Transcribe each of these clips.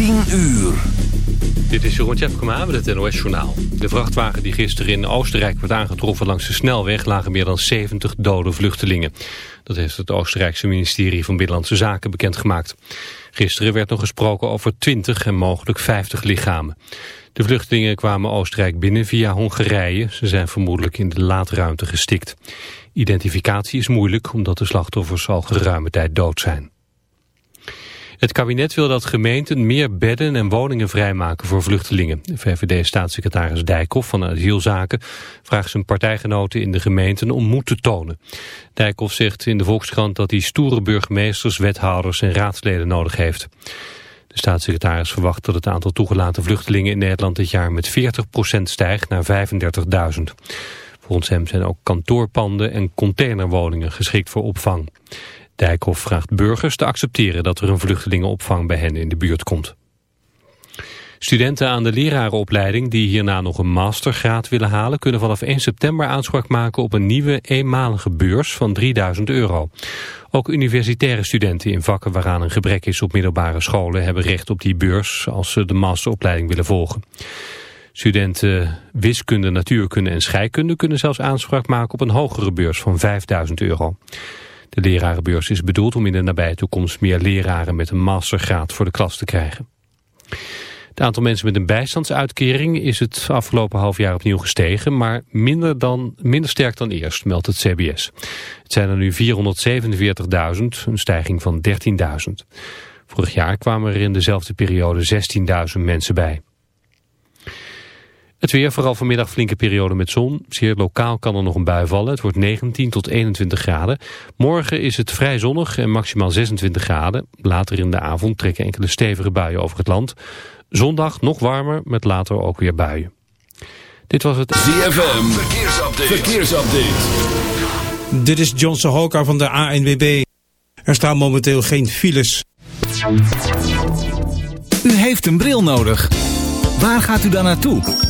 10 uur. Dit is Jeroen Tjepkema met het NOS Journaal. De vrachtwagen die gisteren in Oostenrijk werd aangetroffen langs de snelweg... lagen meer dan 70 dode vluchtelingen. Dat heeft het Oostenrijkse ministerie van Binnenlandse Zaken bekendgemaakt. Gisteren werd nog gesproken over 20 en mogelijk 50 lichamen. De vluchtelingen kwamen Oostenrijk binnen via Hongarije. Ze zijn vermoedelijk in de laadruimte gestikt. Identificatie is moeilijk omdat de slachtoffers al geruime tijd dood zijn. Het kabinet wil dat gemeenten meer bedden en woningen vrijmaken voor vluchtelingen. VVD-staatssecretaris Dijkhoff van Asielzaken vraagt zijn partijgenoten in de gemeenten om moed te tonen. Dijkhoff zegt in de Volkskrant dat hij stoere burgemeesters, wethouders en raadsleden nodig heeft. De staatssecretaris verwacht dat het aantal toegelaten vluchtelingen in Nederland dit jaar met 40% stijgt naar 35.000. Volgens hem zijn ook kantoorpanden en containerwoningen geschikt voor opvang. Dijkhoff vraagt burgers te accepteren dat er een vluchtelingenopvang bij hen in de buurt komt. Studenten aan de lerarenopleiding die hierna nog een mastergraad willen halen... kunnen vanaf 1 september aanspraak maken op een nieuwe eenmalige beurs van 3000 euro. Ook universitaire studenten in vakken waaraan een gebrek is op middelbare scholen... hebben recht op die beurs als ze de masteropleiding willen volgen. Studenten wiskunde, natuurkunde en scheikunde kunnen zelfs aanspraak maken op een hogere beurs van 5000 euro. De lerarenbeurs is bedoeld om in de nabije toekomst meer leraren met een mastergraad voor de klas te krijgen. Het aantal mensen met een bijstandsuitkering is het afgelopen half jaar opnieuw gestegen, maar minder, dan, minder sterk dan eerst, meldt het CBS. Het zijn er nu 447.000, een stijging van 13.000. Vorig jaar kwamen er in dezelfde periode 16.000 mensen bij. Het weer, vooral vanmiddag flinke periode met zon. Zeer lokaal kan er nog een bui vallen. Het wordt 19 tot 21 graden. Morgen is het vrij zonnig en maximaal 26 graden. Later in de avond trekken enkele stevige buien over het land. Zondag nog warmer, met later ook weer buien. Dit was het ZFM Verkeersupdate. Verkeersupdate. Dit is John Sahoka van de ANWB. Er staan momenteel geen files. U heeft een bril nodig. Waar gaat u dan naartoe?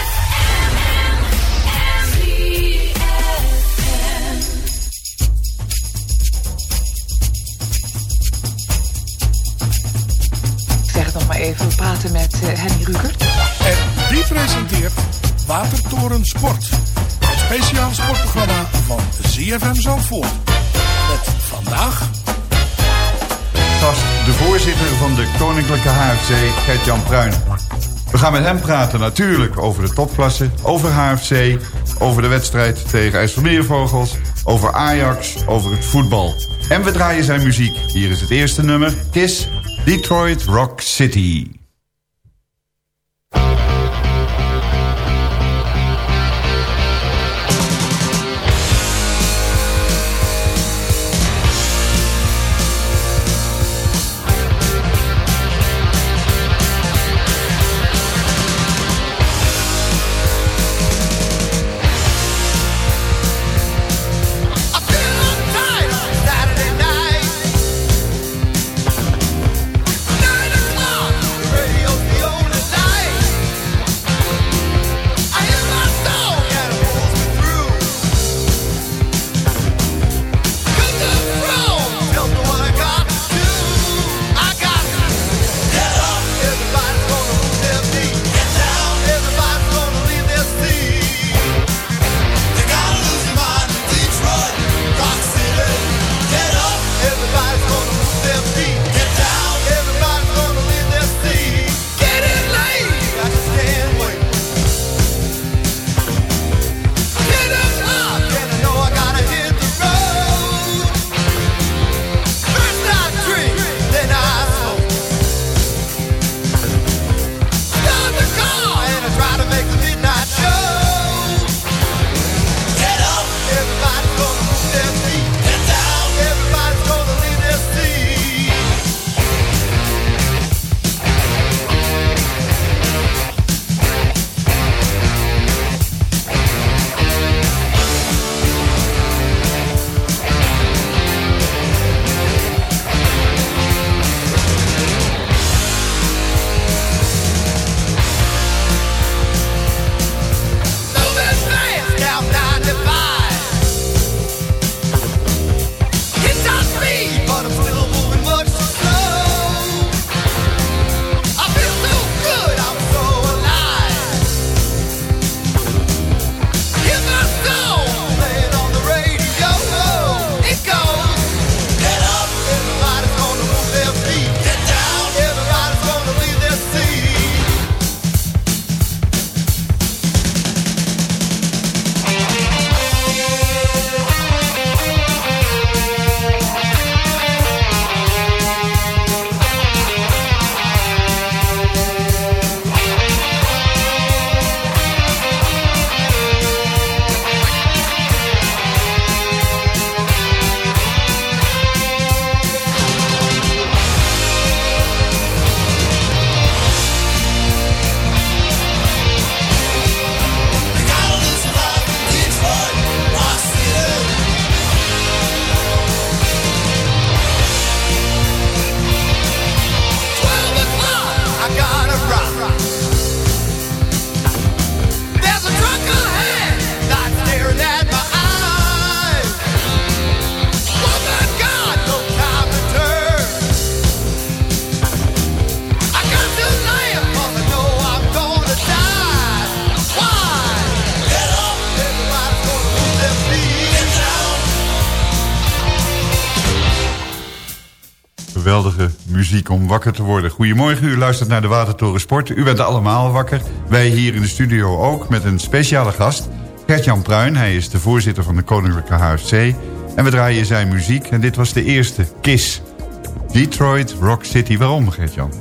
Praten met uh, Henny Rugert. En die presenteert Watertoren Sport. Het speciale sportprogramma van ZFM Zandvoort. Met vandaag... Gast de voorzitter van de Koninklijke HFC, Gert-Jan Pruin. We gaan met hem praten natuurlijk over de topklasse, over HFC... over de wedstrijd tegen IJsselmeervogels, over Ajax, over het voetbal. En we draaien zijn muziek. Hier is het eerste nummer, Kiss Detroit Rock City. Om wakker te worden. Goedemorgen, u luistert naar de Watertoren Sport. U bent allemaal wakker. Wij hier in de studio ook met een speciale gast. Gert-Jan Pruin, hij is de voorzitter van de Koninklijke HFC. En we draaien zijn muziek en dit was de eerste, Kiss. Detroit Rock City. Waarom, Gert-Jan?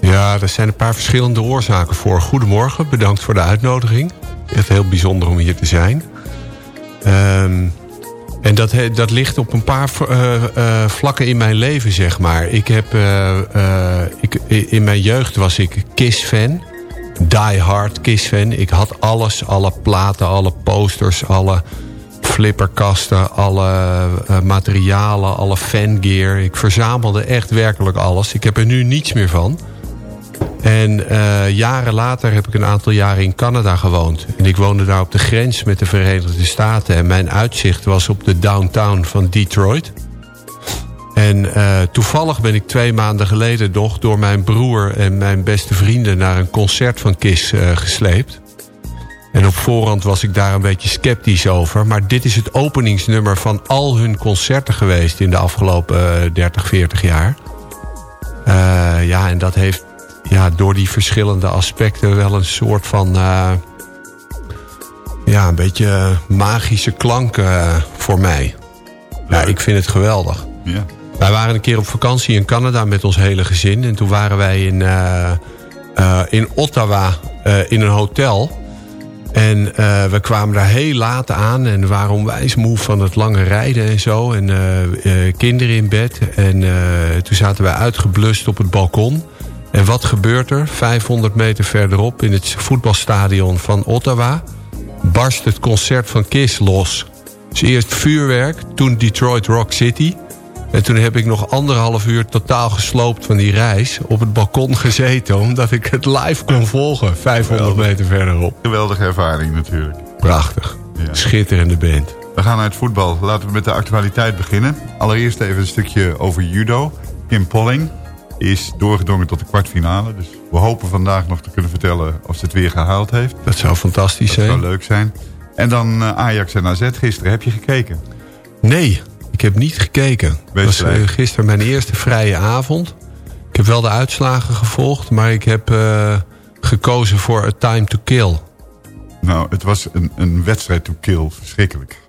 Ja, er zijn een paar verschillende oorzaken voor. Goedemorgen, bedankt voor de uitnodiging. Echt heel bijzonder om hier te zijn. Um, en dat, dat ligt op een paar uh, uh, vlakken in mijn leven, zeg maar. Ik heb, uh, ik, in mijn jeugd was ik Kiss-fan. Die hard Kiss-fan. Ik had alles, alle platen, alle posters, alle flipperkasten, alle materialen, alle fangear. Ik verzamelde echt werkelijk alles. Ik heb er nu niets meer van. En uh, jaren later heb ik een aantal jaren in Canada gewoond. En ik woonde daar op de grens met de Verenigde Staten. En mijn uitzicht was op de downtown van Detroit. En uh, toevallig ben ik twee maanden geleden nog... door mijn broer en mijn beste vrienden... naar een concert van Kiss uh, gesleept. En op voorhand was ik daar een beetje sceptisch over. Maar dit is het openingsnummer van al hun concerten geweest... in de afgelopen 30, 40 jaar. ja, en dat heeft ja, door die verschillende aspecten wel een soort van... Uh, ja, een beetje magische klank uh, voor mij. Ja, ik vind het geweldig. Ja. Wij waren een keer op vakantie in Canada met ons hele gezin. En toen waren wij in, uh, in Ottawa in een hotel... En we kwamen daar heel laat aan en waren onwijs moe van het lange rijden en zo. En kinderen in bed. En toen zaten wij uitgeblust op het balkon. En wat gebeurt er? 500 meter verderop in het voetbalstadion van Ottawa... barst het concert van Kiss los. Dus eerst vuurwerk, toen Detroit Rock City... En toen heb ik nog anderhalf uur totaal gesloopt van die reis... op het balkon gezeten, omdat ik het live kon volgen... 500 meter verderop. Geweldige ervaring natuurlijk. Prachtig. Ja. Schitterende band. We gaan naar het voetbal. Laten we met de actualiteit beginnen. Allereerst even een stukje over judo. Kim Polling, is doorgedrongen tot de kwartfinale. Dus we hopen vandaag nog te kunnen vertellen of ze het weer gehaald heeft. Dat zou fantastisch zijn. Dat zou leuk zijn. En dan uh, Ajax en AZ gisteren. Heb je gekeken? Nee, ik heb niet gekeken. Het was uh, gisteren mijn eerste vrije avond. Ik heb wel de uitslagen gevolgd, maar ik heb uh, gekozen voor A Time to Kill. Nou, het was een, een wedstrijd to kill. Verschrikkelijk.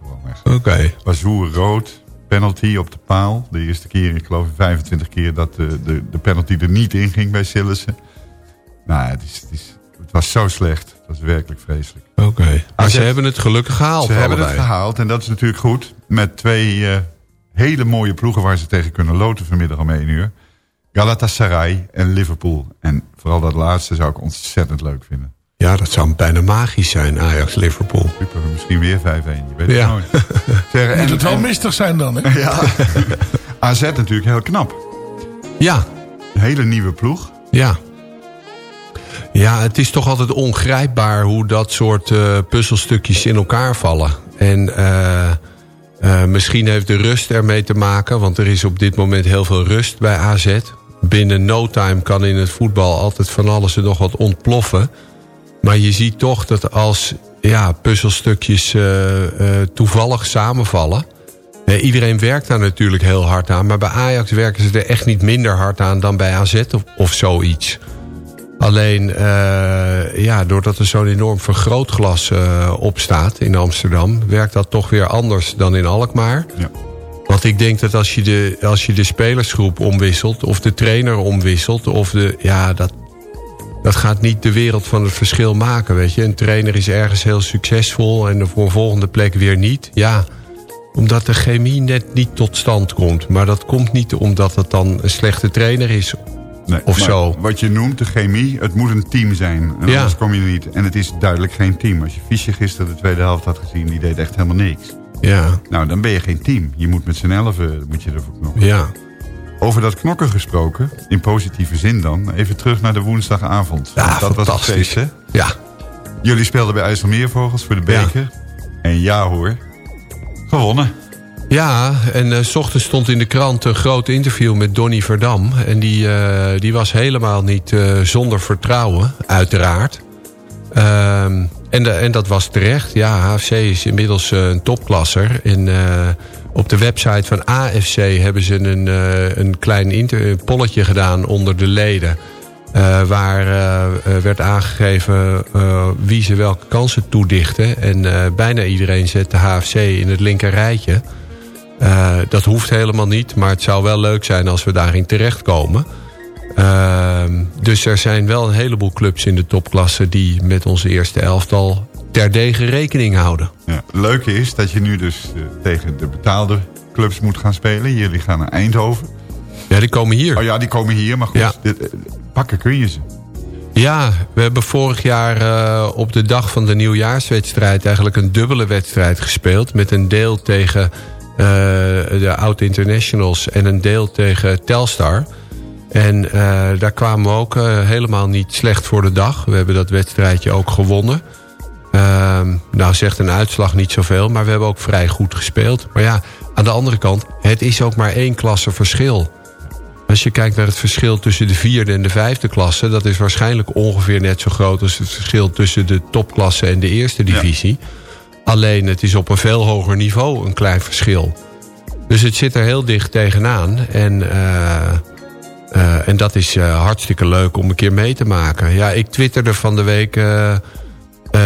Oké. Okay. Was hoe rood, penalty op de paal. De eerste keer, ik geloof 25 keer dat de, de, de penalty er niet in ging bij Sillissen. Nou, het, is, het, is, het was zo slecht. Het was werkelijk vreselijk. Oké, okay. maar ze hebben het gelukkig gehaald. Ze hebben het gehaald en dat is natuurlijk goed. Met twee uh, hele mooie ploegen waar ze tegen kunnen loten vanmiddag om 1 uur. Galatasaray en Liverpool. En vooral dat laatste zou ik ontzettend leuk vinden. Ja, dat zou bijna magisch zijn, Ajax-Liverpool. Super, misschien weer 5-1. Je weet het ja. nooit. Zeg, Moet het wel mistig zijn dan, hè? Ja. AZ natuurlijk heel knap. Ja. Een hele nieuwe ploeg. Ja. Ja, het is toch altijd ongrijpbaar hoe dat soort uh, puzzelstukjes in elkaar vallen. En uh, uh, misschien heeft de rust ermee te maken, want er is op dit moment heel veel rust bij AZ. Binnen no time kan in het voetbal altijd van alles en nog wat ontploffen. Maar je ziet toch dat als ja, puzzelstukjes uh, uh, toevallig samenvallen... Uh, iedereen werkt daar natuurlijk heel hard aan... maar bij Ajax werken ze er echt niet minder hard aan dan bij AZ of, of zoiets. Alleen, ja, doordat er zo'n enorm vergrootglas op staat in Amsterdam... werkt dat toch weer anders dan in Alkmaar. Ja. Want ik denk dat als je, de, als je de spelersgroep omwisselt... of de trainer omwisselt... of de, ja, dat, dat gaat niet de wereld van het verschil maken, weet je. Een trainer is ergens heel succesvol en voor een volgende plek weer niet. Ja, omdat de chemie net niet tot stand komt. Maar dat komt niet omdat het dan een slechte trainer is nee, of zo. Wat je noemt, de chemie, het moet een team zijn. En Ja. anders kom je er niet. En het is duidelijk geen team. Als je Fischer gisteren de tweede helft had gezien, die deed echt helemaal niks. Ja, Nou, dan ben je geen team. Je moet met z'n elfen, moet je ervoor knokken. ja. Over dat knokken gesproken, in positieve zin dan. Even terug naar de woensdagavond. Ja, dat was het fantastisch. feest, hè? Ja, Jullie speelden bij IJsselmeervogels voor de beker. En ja hoor, gewonnen. Ja, en eh, s ochtends stond in de krant een groot interview met Donny Verdam. En die, eh, die was helemaal niet eh, zonder vertrouwen, uiteraard. Ehm, en, de, en dat was terecht. Ja, HFC is inmiddels een topklasser. En op de website van AFC hebben ze een, een klein polletje gedaan onder de leden. Waar werd aangegeven wie ze welke kansen toedichten. En bijna iedereen zet de HFC in het linker rijtje. dat hoeft helemaal niet, maar het zou wel leuk zijn als we daarin terechtkomen. Ehm, dus er zijn wel een heleboel clubs in de topklasse... die met onze eerste elftal terdege rekening houden. Ja, het leuke is dat je nu dus tegen de betaalde clubs moet gaan spelen. Jullie gaan naar Eindhoven. Ja, die komen hier. Oh ja, die komen hier, maar goed. Ja. Dit, pakken kun je ze. Ja, we hebben vorig jaar uh, op de dag van de nieuwjaarswedstrijd... eigenlijk een dubbele wedstrijd gespeeld. Met een deel tegen de oud-internationals en een deel tegen Telstar. En uh, daar kwamen we ook helemaal niet slecht voor de dag. We hebben dat wedstrijdje ook gewonnen. Ehm, nou zegt een uitslag niet zoveel, maar we hebben ook vrij goed gespeeld. Maar ja, aan de andere kant, het is ook maar één klasse verschil. Als je kijkt naar het verschil tussen de vierde en de vijfde klasse... dat is waarschijnlijk ongeveer net zo groot als het verschil tussen de topklasse en de eerste divisie. Alleen het is op een veel hoger niveau een klein verschil. Dus het zit er heel dicht tegenaan. En, uh, uh, en dat is uh, hartstikke leuk om een keer mee te maken. Ja, ik twitterde van de week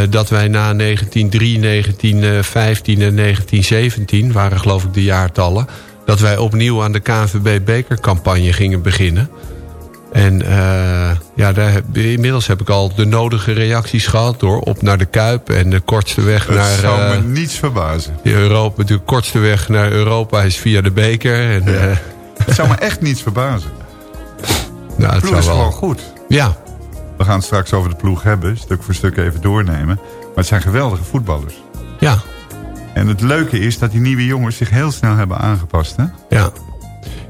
dat wij na 1903, 1915 en 1917... waren geloof ik de jaartallen dat wij opnieuw aan de KNVB bekercampagne gingen beginnen. En ja, daar, inmiddels heb ik al de nodige reacties gehad... door op naar de Kuip en de kortste weg dat naar... Dat zou me niets verbazen. Europa, de kortste weg naar Europa is via de beker. En, ja. het zou me echt niets verbazen. De ploeg is wel... gewoon goed. Ja. We gaan het straks over de ploeg hebben, stuk voor stuk even doornemen. Maar het zijn geweldige voetballers. Ja, en het leuke is dat die nieuwe jongens zich heel snel hebben aangepast. Hè? Ja.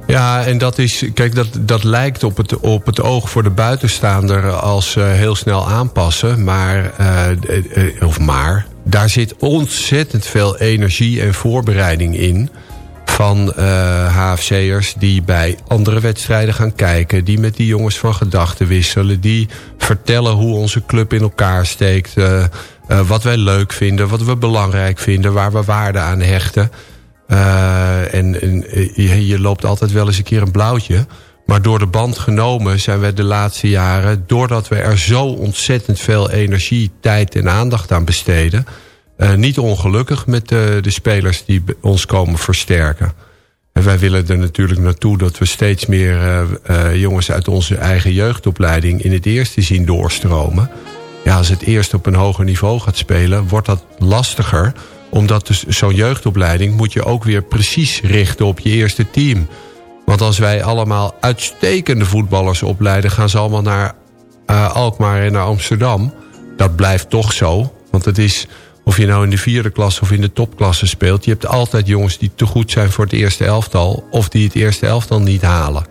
Ja, en dat is, kijk, dat, dat lijkt op het, op het oog voor de buitenstaander als uh, heel snel aanpassen. Maar, uh, uh, of maar, daar zit ontzettend veel energie en voorbereiding in. Van HFC'ers die bij andere wedstrijden gaan kijken. Die met die jongens van gedachten wisselen. Die vertellen hoe onze club in elkaar steekt. Uh, wat wij leuk vinden, wat we belangrijk vinden, waar we waarde aan hechten. En, en je, loopt altijd wel eens een keer een blauwtje. Maar door de band genomen zijn we de laatste jaren... doordat we er zo ontzettend veel energie, tijd en aandacht aan besteden... Uh, niet ongelukkig met de, de spelers die ons komen versterken. En wij willen er natuurlijk naartoe dat we steeds meer jongens uit onze eigen jeugdopleiding... in het eerste zien doorstromen ja, als het eerst op een hoger niveau gaat spelen... wordt dat lastiger. Omdat dus zo'n jeugdopleiding moet je ook weer precies richten op je eerste team. Want als wij allemaal uitstekende voetballers opleiden... gaan ze allemaal naar Alkmaar en naar Amsterdam. Dat blijft toch zo. Want het is, of je nou in de vierde klas of in de topklasse speelt... je hebt altijd jongens die te goed zijn voor het eerste elftal... of die het eerste elftal niet halen.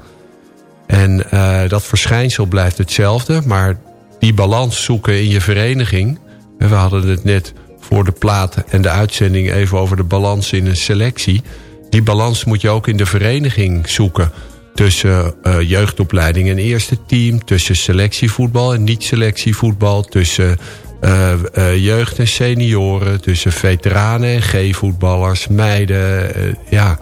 En uh, dat verschijnsel blijft hetzelfde, maar die balans zoeken in je vereniging. We hadden het net voor de plaat en de uitzending even over de balans in een selectie. Die balans moet je ook in de vereniging zoeken. Tussen uh, jeugdopleiding en eerste team. Tussen selectievoetbal en niet-selectievoetbal. Tussen uh, uh, jeugd en senioren. Tussen veteranen en G-voetballers. Meiden. ja,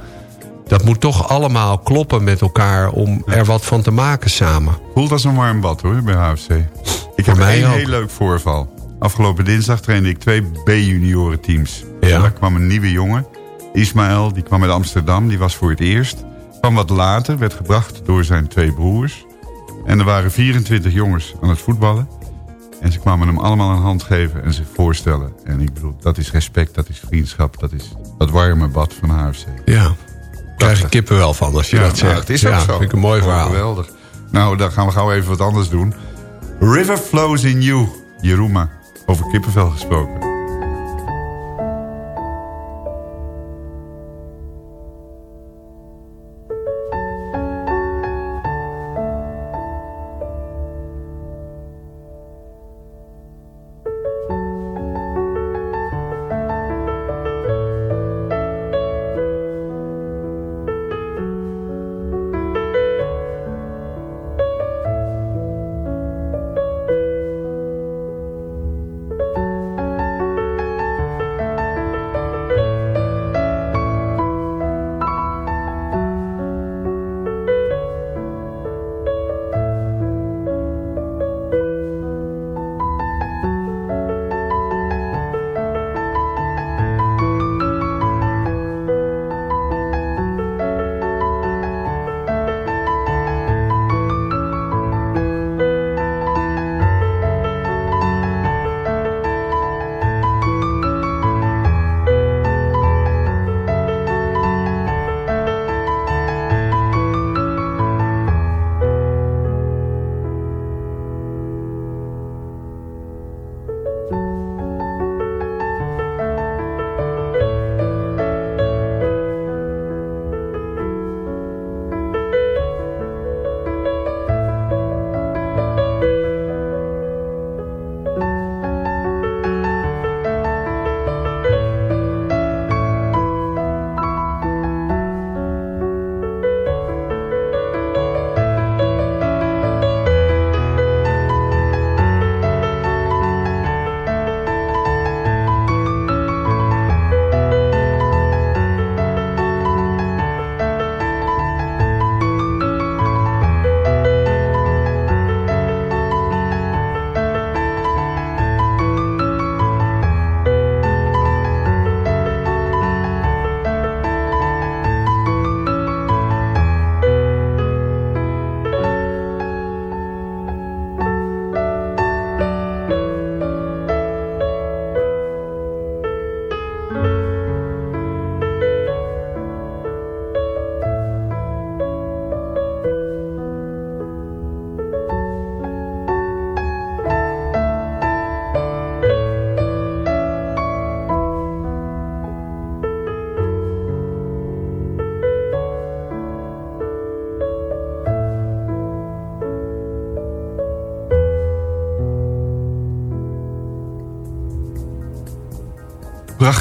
dat moet toch allemaal kloppen met elkaar om er wat van te maken samen. Voelt als een warm bad hoor, bij HFC. Ik heb een heel leuk voorval. Afgelopen dinsdag trainde ik twee B-junioren teams. Ja. Daar kwam een nieuwe jongen, Ismaël, die kwam uit Amsterdam. Die was voor het eerst. Kwam wat later, werd gebracht door zijn twee broers. En er waren 24 jongens aan het voetballen. En ze kwamen hem allemaal een hand geven en zich voorstellen. En ik bedoel, dat is respect, dat is vriendschap, dat is dat warme bad van HFC. Ja, krijg je kippen wel van als je dat zegt. Ja, het is ook zo. vind ik een mooi verhaal. Geweldig. Nou, dan gaan we gauw even wat anders doen. River Flows in You, Jeruma. Over kippenvel gesproken.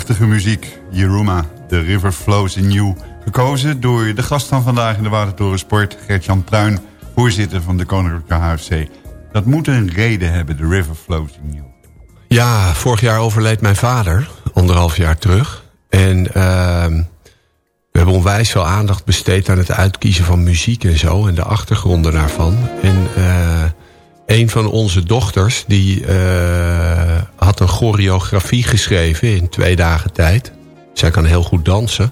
Prachtige muziek. Jeruma, The River Flows in You. Gekozen door de gast van vandaag in de Watertoren Sport, Gert-Jan Pruin, voorzitter van de Koninklijke HFC. Dat moet een reden hebben, The River Flows in You. Ja, vorig jaar overleed mijn vader, anderhalf jaar terug. En uh, we hebben onwijs veel aandacht besteed aan het uitkiezen van muziek en zo. En de achtergronden daarvan. En uh, een van onze dochters, die uh, had een choreografie geschreven in twee dagen tijd. Zij kan heel goed dansen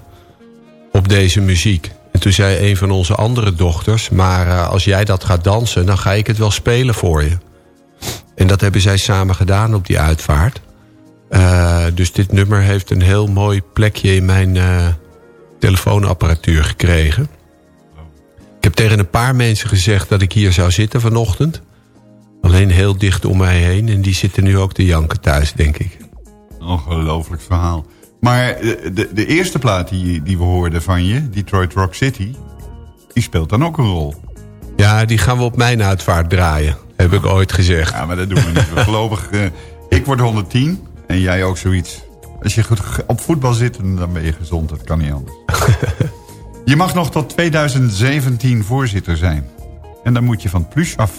op deze muziek. En toen zei een van onze andere dochters... maar uh, als jij dat gaat dansen, dan ga ik het wel spelen voor je. En dat hebben zij samen gedaan op die uitvaart. Uh, dus dit nummer heeft een heel mooi plekje in mijn telefoonapparatuur gekregen. Ik heb tegen een paar mensen gezegd dat ik hier zou zitten vanochtend. Alleen heel dicht om mij heen. En die zitten nu ook te janken thuis, denk ik. Ongelooflijk verhaal. Maar de, de eerste plaat die, die we hoorden van je, Detroit Rock City... die speelt dan ook een rol. Ja, die gaan we op mijn uitvaart draaien. Heb ik ooit gezegd. Ja, maar dat doen we niet. Voorlopig, uh, ik word 110 en jij ook zoiets. Als je goed op voetbal zit, dan ben je gezond. Dat kan niet anders. je mag nog tot 2017 voorzitter zijn. En dan moet je van plus af.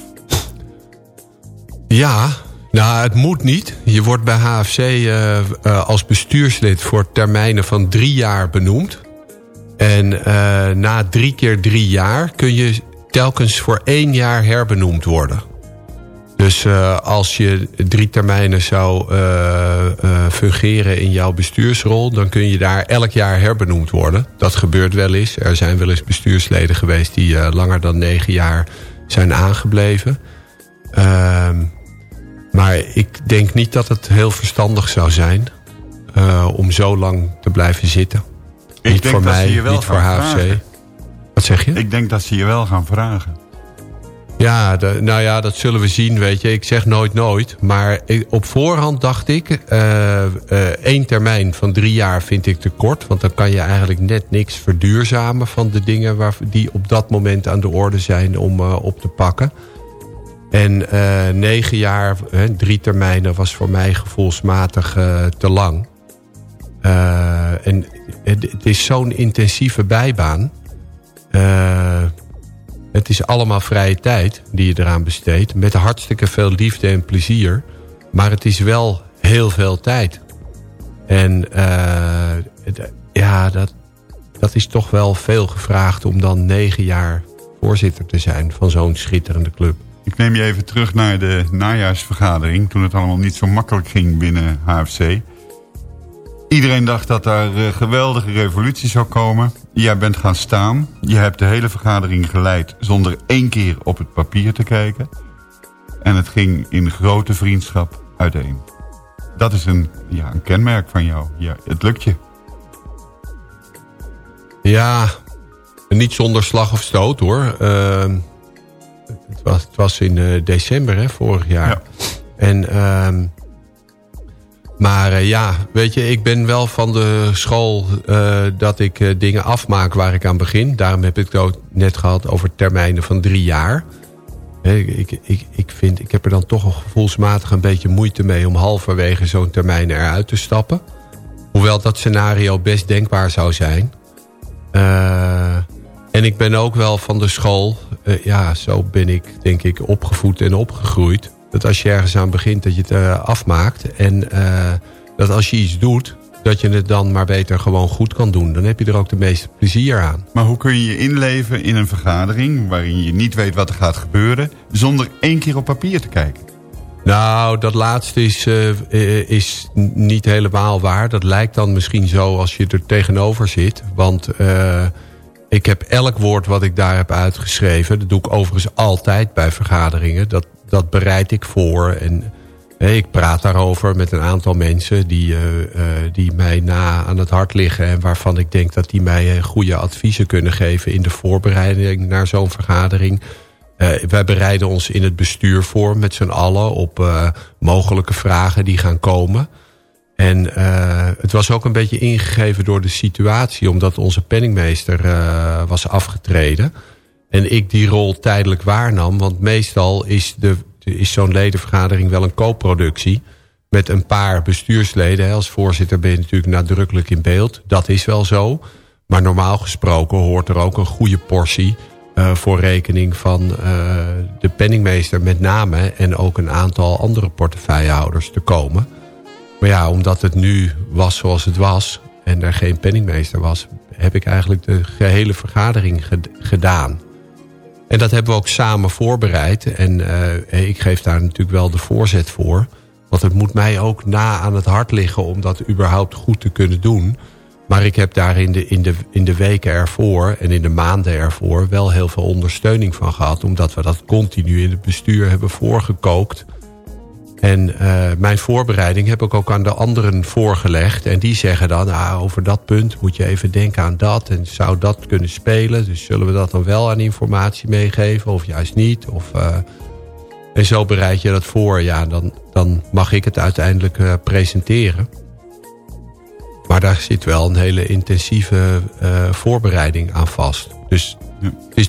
Ja, nou, het moet niet. Je wordt bij HFC uh, uh, als bestuurslid voor termijnen van drie jaar benoemd. En uh, na drie keer drie jaar kun je telkens voor één jaar herbenoemd worden. Dus als je drie termijnen zou uh, fungeren in jouw bestuursrol... dan kun je daar elk jaar herbenoemd worden. Dat gebeurt wel eens. Er zijn wel eens bestuursleden geweest... die langer dan negen jaar zijn aangebleven. Maar ik denk niet dat het heel verstandig zou zijn... om zo lang te blijven zitten. Ik niet denk voor dat mij, ze je wel niet voor HFC. vragen. Wat zeg je? Ik denk dat ze je wel gaan vragen. Ja, de, nou ja, dat zullen we zien, weet je. Ik zeg nooit nooit. Maar ik, op voorhand dacht ik... Uh, uh, één termijn van drie jaar vind ik te kort. Want dan kan je eigenlijk net niks verduurzamen... van de dingen waar, die op dat moment aan de orde zijn om op te pakken. En negen jaar, drie termijnen... was voor mij gevoelsmatig te lang. en het, is zo'n intensieve bijbaan... Het is allemaal vrije tijd die je eraan besteedt. Met hartstikke veel liefde en plezier. Maar het is wel heel veel tijd. En ja, dat, dat is toch wel veel gevraagd om dan negen jaar voorzitter te zijn van zo'n schitterende club. Ik neem je even terug naar de najaarsvergadering. Toen het allemaal niet zo makkelijk ging binnen HFC. Iedereen dacht dat daar uh, geweldige revolutie zou komen. Jij bent gaan staan. Je hebt de hele vergadering geleid zonder één keer op het papier te kijken. En het ging in grote vriendschap uiteen. Dat is een, ja, een kenmerk van jou. Ja, het lukt je. Ja, niet zonder slag of stoot hoor. Uh, was, het was in uh, december hè, vorig jaar. Ja. En... Uh, maar uh, ja, weet je, ik ben wel van de school uh, dat ik uh, dingen afmaak waar ik aan begin. Daarom heb ik het ook net gehad over termijnen van drie jaar. He, ik, ik, ik, vind, ik heb er dan toch gevoelsmatig een beetje moeite mee... om halverwege zo'n termijn eruit te stappen. Hoewel dat scenario best denkbaar zou zijn. en ik ben ook wel van de school... ja, zo ben ik denk ik opgevoed en opgegroeid dat als je ergens aan begint, dat je het uh, afmaakt. En uh, dat als je iets doet, dat je het dan maar beter gewoon goed kan doen. Dan heb je er ook de meeste plezier aan. Maar hoe kun je je inleven in een vergadering... waarin je niet weet wat er gaat gebeuren... zonder één keer op papier te kijken? Nou, dat laatste is, uh, is niet helemaal waar. Dat lijkt dan misschien zo als je er tegenover zit. Want ik heb elk woord wat ik daar heb uitgeschreven... dat doe ik overigens altijd bij vergaderingen... dat dat bereid ik voor. En ik praat daarover met een aantal mensen die, uh, uh, die mij na aan het hart liggen. En waarvan ik denk dat die mij goede adviezen kunnen geven in de voorbereiding naar zo'n vergadering. Wij bereiden ons in het bestuur voor met z'n allen op mogelijke vragen die gaan komen. En het was ook een beetje ingegeven door de situatie, omdat onze penningmeester was afgetreden. En ik die rol tijdelijk waarnam. Want meestal is, de, is zo'n ledenvergadering wel een co-productie. met een paar bestuursleden. Als voorzitter ben je natuurlijk nadrukkelijk in beeld. Dat is wel zo. Maar normaal gesproken hoort er ook een goede portie... Uh, voor rekening van uh, de penningmeester met name... en ook een aantal andere portefeuillehouders te komen. Maar ja, omdat het nu was zoals het was... en er geen penningmeester was... heb ik eigenlijk de gehele vergadering gedaan. En dat hebben we ook samen voorbereid. En uh, ik geef daar natuurlijk wel de voorzet voor... Want het moet mij ook na aan het hart liggen om dat überhaupt goed te kunnen doen. Maar ik heb daar in de, in, de, in de weken ervoor en in de maanden ervoor wel heel veel ondersteuning van gehad. Omdat we dat continu in het bestuur hebben voorgekookt. En uh, mijn voorbereiding heb ik ook aan de anderen voorgelegd. En die zeggen dan, ah, over dat punt moet je even denken aan dat. En zou dat kunnen spelen? Dus zullen we dat dan wel aan informatie meegeven of juist niet? Of... Uh, en zo bereid je dat voor. Ja, dan, dan mag ik het uiteindelijk uh, presenteren. Maar daar zit wel een hele intensieve voorbereiding aan vast. Dus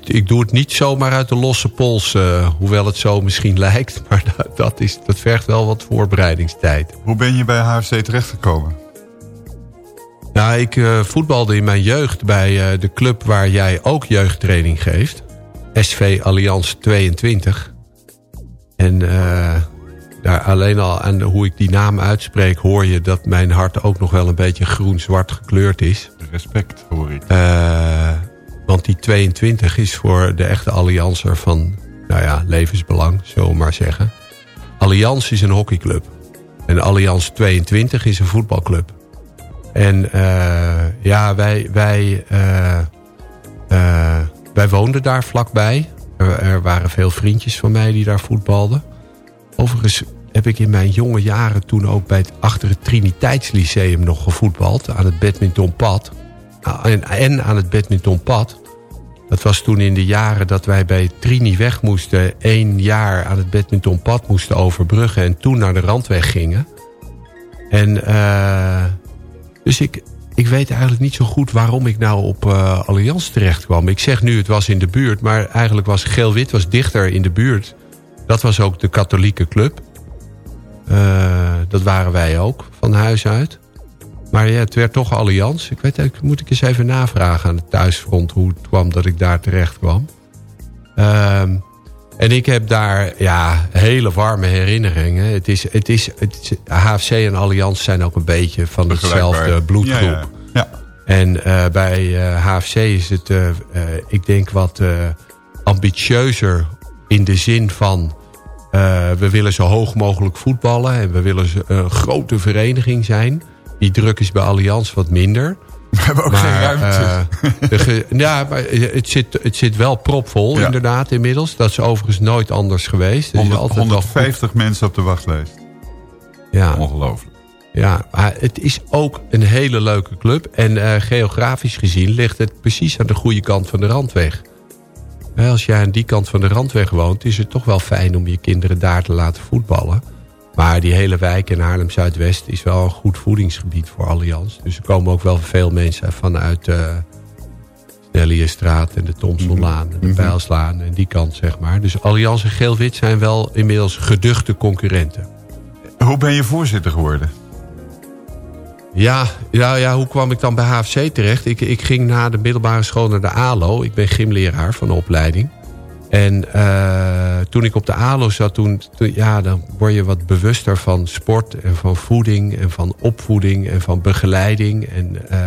ik doe het niet zomaar uit de losse pols. Uh, hoewel het zo misschien lijkt. Maar dat, dat, is, dat vergt wel wat voorbereidingstijd. Hoe ben je bij HFC terechtgekomen? Nou, ik voetbalde in mijn jeugd bij de club waar jij ook jeugdtraining geeft. SV Allianz 22. En uh, daar alleen al aan hoe ik die naam uitspreek... hoor je dat mijn hart ook nog wel een beetje groen-zwart gekleurd is. Respect hoor ik. Want die 22 is voor de echte alliancer van... nou ja, levensbelang, zullen we maar zeggen. Allianz is een hockeyclub. En Allianz 22 is een voetbalclub. En uh, ja, wij, wij, wij woonden daar vlakbij... Er, waren veel vriendjes van mij die daar voetbalden. Overigens heb ik in mijn jonge jaren toen ook bij het, achter het nog gevoetbald. Aan het badmintonpad. Ah, en, aan het badmintonpad. Dat was toen in de jaren dat wij bij Trini weg moesten. één jaar aan het badmintonpad moesten overbruggen. En toen naar de Randweg gingen. En uh, dus ik, ik weet eigenlijk niet zo goed waarom ik nou op uh, Allianz terecht kwam. Ik zeg nu het was in de buurt, maar eigenlijk was Geel-Wit was dichter in de buurt. Dat was ook de katholieke club. Uh, dat waren wij ook, van huis uit. Maar ja, het werd toch Allianz. Ik weet eigenlijk, moet ik eens even navragen aan het thuisfront... hoe het kwam dat ik daar terecht kwam. Uh, en ik heb daar ja, hele warme herinneringen. Het is, het is, het is, HFC en Allianz zijn ook een beetje van hetzelfde bloedgroep. Ja, ja. ja. En uh, bij uh, HFC is het, uh, ik denk, wat ambitieuzer in de zin van... we willen zo hoog mogelijk voetballen en we willen een grote vereniging zijn. Die druk is bij Allianz wat minder... We hebben ook geen ruimte. Uh, ja, maar het zit, het zit wel propvol ja. inderdaad inmiddels. Dat is overigens nooit anders geweest. 100, altijd 150 mensen op de wachtlijst. Ja. Ongelooflijk. Ja, maar het is ook een hele leuke club. En uh, geografisch gezien ligt het precies aan de goede kant van de randweg. Als jij aan die kant van de randweg woont... is het toch wel fijn om je kinderen daar te laten voetballen... Maar die hele wijk in Haarlem-Zuidwest is wel een goed voedingsgebied voor Allianz. Dus er komen ook wel veel mensen vanuit de Snelliestraat en de Thomsonlaan en de mhm. en die kant zeg maar. Dus Allianz en Geel-Wit zijn wel inmiddels geduchte concurrenten. Hoe ben je voorzitter geworden? Ja, ja, ja, hoe kwam ik dan bij HFC terecht? Ik, ik ging na de middelbare school naar de ALO. Ik ben gymleraar van de opleiding. En uh, toen ik op de ALO zat, toen, ja, dan word je wat bewuster van sport en van voeding en van opvoeding en van begeleiding. En uh,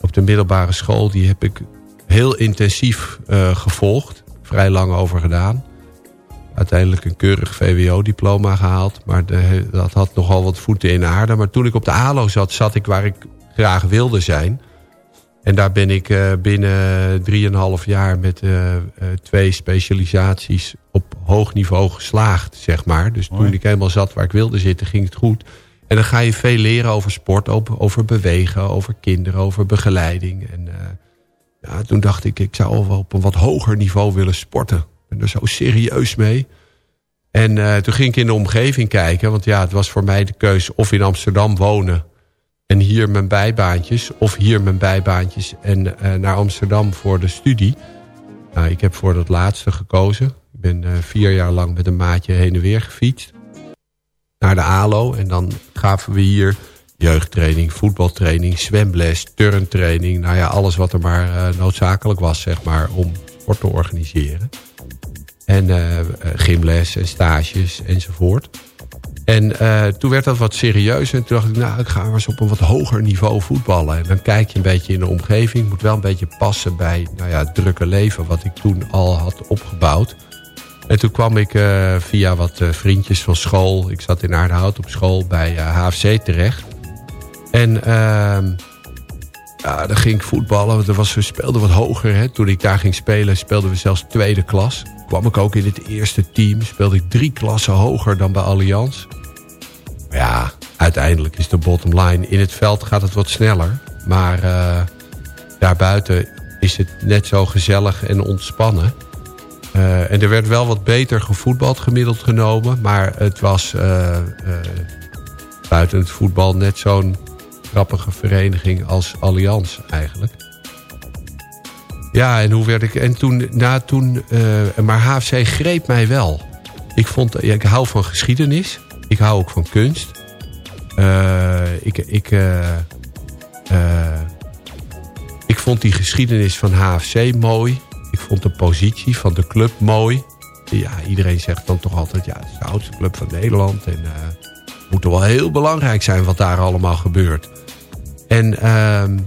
op de middelbare school, die heb ik heel intensief uh, gevolgd. Vrij lang over gedaan. Uiteindelijk een keurig VWO-diploma gehaald. Maar de, dat had nogal wat voeten in aarde. Maar toen ik op de ALO zat, zat ik waar ik graag wilde zijn. En daar ben ik uh, binnen drieënhalf jaar met uh, uh, twee specialisaties op hoog niveau geslaagd, zeg maar. Dus toen ik helemaal zat waar ik wilde zitten, ging het goed. En dan ga je veel leren over sport, over, bewegen, over kinderen, over begeleiding. En ja, toen dacht ik, ik zou wel op een wat hoger niveau willen sporten. Ik ben er zo serieus mee. En toen ging ik in de omgeving kijken, want ja, het was voor mij de keus of in Amsterdam wonen en hier mijn bijbaantjes. Of hier mijn bijbaantjes en uh, naar Amsterdam voor de studie. Nou, ik heb voor dat laatste gekozen. Ik ben uh, vier jaar lang met een maatje heen en weer gefietst. naar de ALO. En dan gaven we hier jeugdtraining, voetbaltraining, zwemles, turntraining. Nou ja, alles wat er maar noodzakelijk was, zeg maar, om sport te organiseren. En gymles en stages enzovoort. En uh, toen werd dat wat serieus. En toen dacht ik, nou, ik ga eens op een wat hoger niveau voetballen. En dan kijk je een beetje in de omgeving. Moet wel een beetje passen bij nou ja, het drukke leven... wat ik toen al had opgebouwd. En toen kwam ik uh, via wat uh, vriendjes van school... ik zat in Aardehout op school bij HFC terecht. En ehm, ja, dan ging ik voetballen. Er was, we speelden wat hoger. Hè. Toen ik daar ging spelen, speelden we zelfs tweede klas kwam ik ook in het eerste team. Speelde ik drie klassen hoger dan bij Allianz. Maar ja, uiteindelijk is de bottom line. In het veld gaat het wat sneller. Maar uh, daarbuiten is het net zo gezellig en ontspannen. Uh, en er werd wel wat beter gevoetbald gemiddeld genomen. Maar het was uh, buiten het voetbal net zo'n grappige vereniging als Allianz eigenlijk. Ja, en hoe werd ik... En toen, na toen... Uh, maar HFC greep mij wel. Ik vond... Ik hou van geschiedenis. Ik hou ook van kunst. Uh, ik... Ik, uh, ik vond die geschiedenis van HFC mooi. Ik vond de positie van de club mooi. Ja, iedereen zegt dan toch altijd... Ja, het is de oudste club van Nederland. En het moet wel heel belangrijk zijn wat daar allemaal gebeurt. En... Ehm,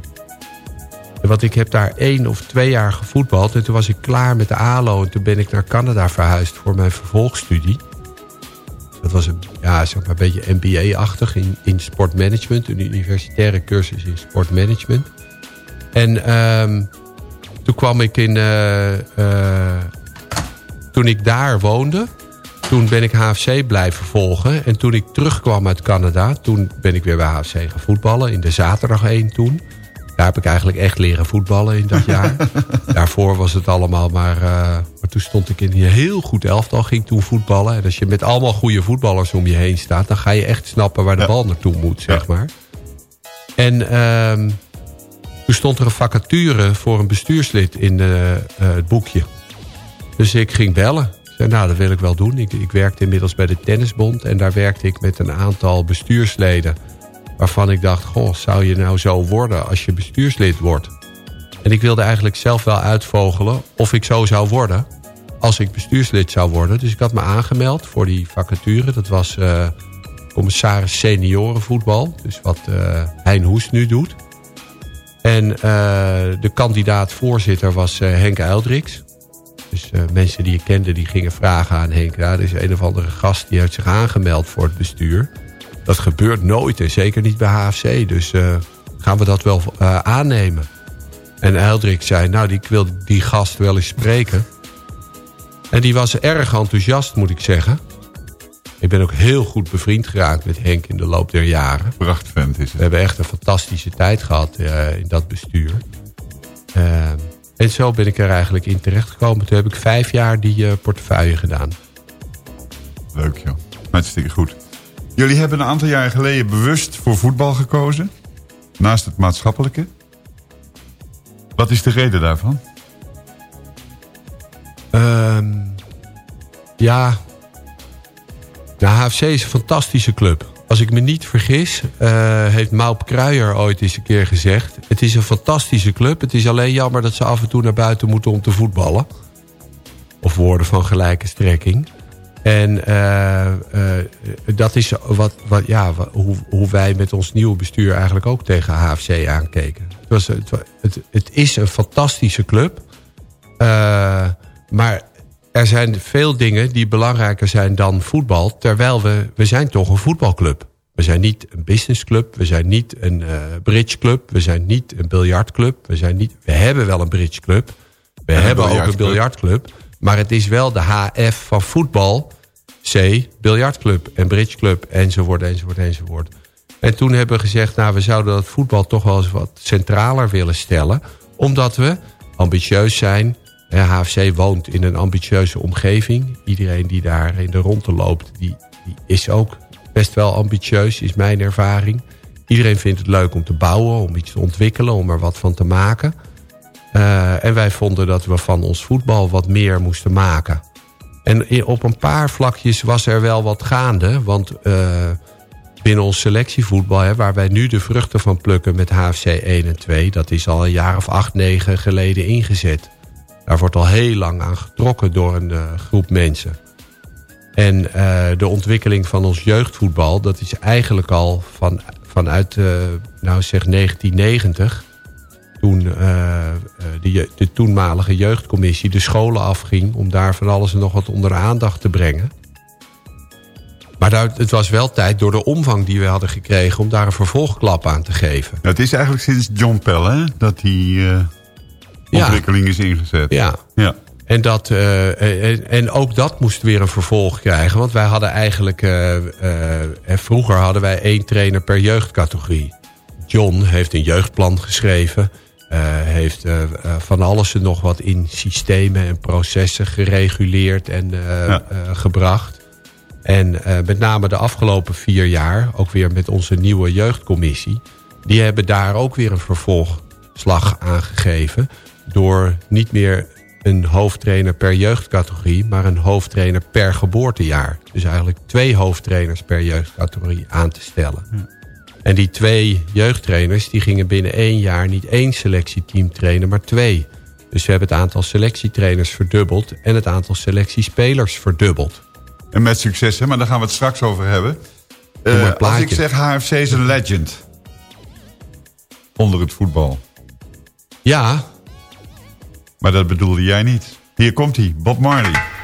want ik heb daar één of twee jaar gevoetbald. En toen was ik klaar met de ALO. En toen ben ik naar Canada verhuisd voor mijn vervolgstudie. Dat was een, ja, zeg maar een beetje MBA-achtig in, in sportmanagement. Een universitaire cursus in sportmanagement. En um, toen kwam ik in... Uh, uh, toen ik daar woonde... Toen ben ik HFC blijven volgen. En toen ik terugkwam uit Canada... toen ben ik weer bij HFC gaan voetballen. In de zaterdag 1 toen. Daar heb ik eigenlijk echt leren voetballen in dat jaar. Daarvoor was het allemaal maar... Uh, maar toen stond ik in een heel goed elftal, ging toen voetballen. En als je met allemaal goede voetballers om je heen staat... dan ga je echt snappen waar de bal naartoe moet, zeg maar. En uh, toen stond er een vacature voor een bestuurslid in uh, het boekje. Dus ik ging bellen. Nou, dat wil ik wel doen. Ik, ik werkte inmiddels bij de Tennisbond... en daar werkte ik met een aantal bestuursleden waarvan ik dacht... goh, zou je nou zo worden als je bestuurslid wordt? En ik wilde eigenlijk zelf wel uitvogelen of ik zo zou worden... als ik bestuurslid zou worden. Dus ik had me aangemeld voor die vacature. Dat was uh, commissaris seniorenvoetbal. Dus wat uh, Hein Hoes nu doet. En uh, de kandidaat-voorzitter was Henk Eildriks. Dus mensen die je kende, die gingen vragen aan Henk. Ja, er is een of andere gast die heeft zich aangemeld voor het bestuur... Dat gebeurt nooit en zeker niet bij HFC. Dus uh, gaan we dat wel uh, aannemen. En Eldrik zei, nou ik wil die gast wel eens spreken. En die was erg enthousiast moet ik zeggen. Ik ben ook heel goed bevriend geraakt met Henk in de loop der jaren. Prachtvent is het. We hebben echt een fantastische tijd gehad in dat bestuur. En zo ben ik er eigenlijk in terechtgekomen. Toen heb ik vijf jaar die portefeuille gedaan. Leuk joh. Hartstikke goed. Jullie hebben een aantal jaren geleden bewust voor voetbal gekozen. Naast het maatschappelijke. Wat is de reden daarvan? Um, ja, de HFC is een fantastische club. Als ik me niet vergis, uh, heeft Maup Kruijer ooit eens een keer gezegd... het is een fantastische club. Het is alleen jammer dat ze af en toe naar buiten moeten om te voetballen. Of woorden van gelijke strekking. En uh, uh, dat is wat, wat, ja, hoe, hoe wij met ons nieuwe bestuur eigenlijk ook tegen HFC aankeken. Het, was, het, het, het is een fantastische club. Maar er zijn veel dingen die belangrijker zijn dan voetbal. Terwijl we, we zijn toch een voetbalclub. We zijn niet een businessclub. We zijn niet een uh, bridgeclub. We zijn niet een biljartclub. We, zijn niet, we hebben wel een bridgeclub. We en hebben ook een biljartclub. Maar het is wel de HF van voetbal C, biljartclub en bridgeclub enzovoort, enzovoort, enzovoort. En toen hebben we gezegd, nou, we zouden dat voetbal toch wel eens wat centraler willen stellen. Omdat we ambitieus zijn. HFC woont in een ambitieuze omgeving. Iedereen die daar in de ronde loopt, die, die is ook best wel ambitieus, is mijn ervaring. Iedereen vindt het leuk om te bouwen, om iets te ontwikkelen, om er wat van te maken. Uh, en wij vonden dat we van ons voetbal wat meer moesten maken. En op een paar vlakjes was er wel wat gaande. Want binnen ons selectievoetbal, hè, waar wij nu de vruchten van plukken met HFC 1 en 2... dat is al een jaar of 8, 9 geleden ingezet. Daar wordt al heel lang aan getrokken door een groep mensen. En de ontwikkeling van ons jeugdvoetbal, dat is eigenlijk al van, vanuit nou zeg 1990 toen de, de, toenmalige jeugdcommissie de scholen afging... om daar van alles en nog wat onder aandacht te brengen. Maar het was wel tijd door de omvang die we hadden gekregen... om daar een vervolgklap aan te geven. Het is eigenlijk sinds John Pell hè, dat uh, ontwikkeling is ingezet. Ja, ja. En, dat, en, en, ook dat moest weer een vervolg krijgen. Want wij hadden eigenlijk... vroeger hadden wij één trainer per jeugdcategorie. John heeft een jeugdplan geschreven... Uh, heeft uh, van alles en nog wat in systemen en processen gereguleerd en ja. gebracht. En met name de afgelopen vier jaar, ook weer met onze nieuwe jeugdcommissie... die hebben daar ook weer een vervolgslag aangegeven... door niet meer een hoofdtrainer per jeugdcategorie... maar een hoofdtrainer per geboortejaar. Dus eigenlijk twee hoofdtrainers per jeugdcategorie aan te stellen. Ja. En die twee jeugdtrainers die gingen binnen één jaar niet één selectieteam trainen, maar twee. Dus we hebben het aantal selectietrainers verdubbeld en het aantal selectiespelers verdubbeld. En met succes, hè? maar daar gaan we het straks over hebben. Uh, als ik zeg HFC is een legend. Onder het voetbal. Ja. Maar dat bedoelde jij niet. Hier komt hij, Bob Marley.